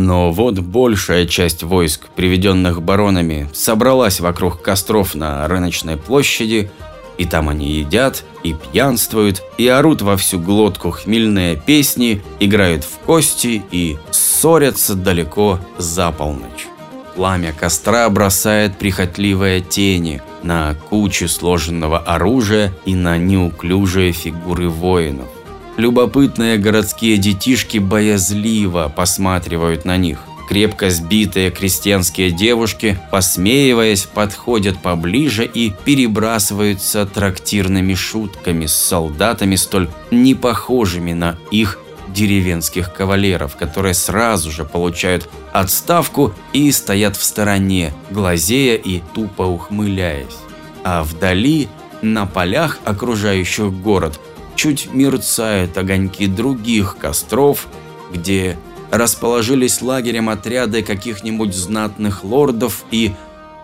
Но вот большая часть войск, приведенных баронами, собралась вокруг костров на рыночной площади, и там они едят, и пьянствуют, и орут во всю глотку хмельные песни, играют в кости и ссорятся далеко за полночь. Пламя костра бросает прихотливые тени на кучи сложенного оружия и на неуклюжие фигуры воинов. Любопытные городские детишки боязливо посматривают на них. Крепко сбитые крестьянские девушки, посмеиваясь, подходят поближе и перебрасываются трактирными шутками с солдатами, столь непохожими на их деревенских кавалеров, которые сразу же получают отставку и стоят в стороне, глазея и тупо ухмыляясь. А вдали, на полях, окружающих город, чуть мерцают огоньки других костров, где расположились лагерем отряды каких-нибудь знатных лордов и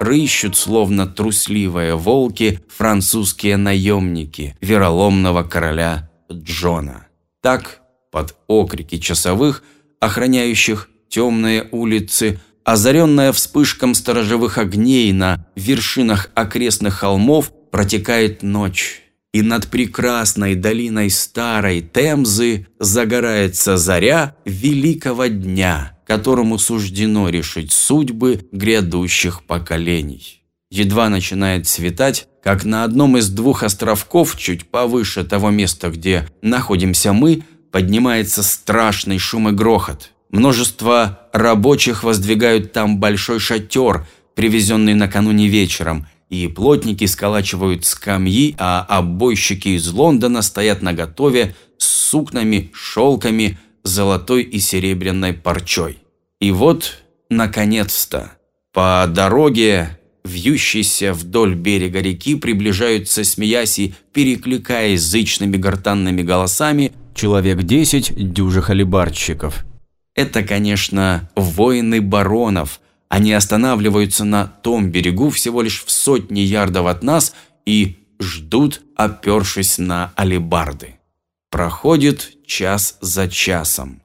рыщут, словно трусливые волки, французские наемники вероломного короля Джона. Так, под окрики часовых, охраняющих темные улицы, озаренная вспышком сторожевых огней на вершинах окрестных холмов, протекает ночь и над прекрасной долиной старой Темзы загорается заря великого дня, которому суждено решить судьбы грядущих поколений. Едва начинает светать, как на одном из двух островков, чуть повыше того места, где находимся мы, поднимается страшный шум и грохот. Множество рабочих воздвигают там большой шатер, привезенный накануне вечером – и плотники сколачивают скамьи, а обойщики из Лондона стоят наготове с сукнами, шелками, золотой и серебряной парчой. И вот, наконец-то, по дороге, вьющейся вдоль берега реки, приближаются, смеясь и перекликаясь зычными гортанными голосами, человек десять дюжих алибарщиков. Это, конечно, воины баронов – они останавливаются на том берегу всего лишь в сотни ярдов от нас и ждут, опершись на алебарды. Проходит час за часом.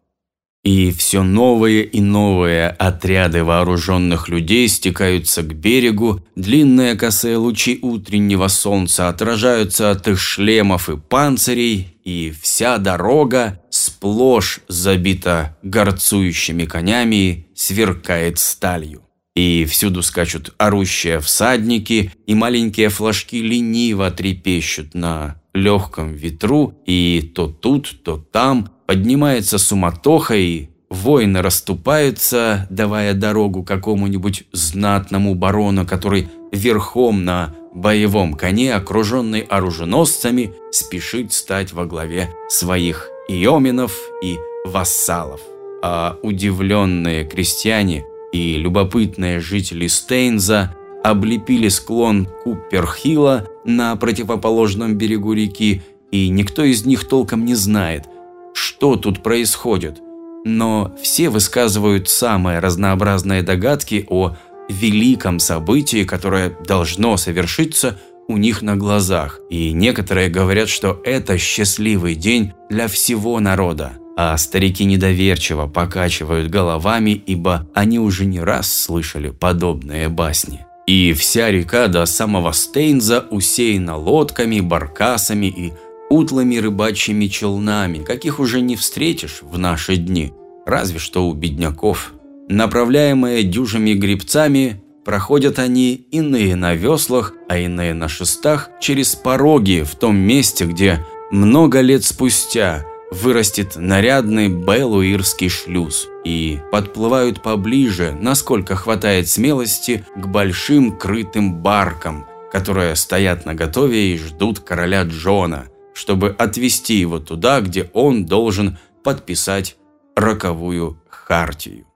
И все новые и новые отряды вооруженных людей стекаются к берегу, длинные косые лучи утреннего солнца отражаются от их шлемов и панцирей, и вся дорога сплошь забита горцующими конями, сверкает сталью. И всюду скачут орущие всадники, и маленькие флажки лениво трепещут на легком ветру, и то тут, то там поднимается суматоха, и воины расступаются, давая дорогу какому-нибудь знатному барону, который верхом на боевом коне, окруженный оруженосцами, спешит стать во главе своих иоминов и вассалов. А удивленные крестьяне и любопытные жители Стейнза облепили склон Куперхилла на противоположном берегу реки, и никто из них толком не знает, что тут происходит. Но все высказывают самые разнообразные догадки о великом событии, которое должно совершиться у них на глазах. И некоторые говорят, что это счастливый день для всего народа. А старики недоверчиво покачивают головами, ибо они уже не раз слышали подобные басни. И вся река до самого Стейнза усеяна лодками, баркасами и утлыми рыбачьими челнами, каких уже не встретишь в наши дни, разве что у бедняков. Направляемые дюжими грибцами, проходят они иные на веслах, а иные на шестах через пороги в том месте, где много лет спустя вырастет нарядный Белуирский шлюз и подплывают поближе, насколько хватает смелости, к большим крытым баркам, которые стоят наготове и ждут короля Джона, чтобы отвезти его туда, где он должен подписать роковую хартию.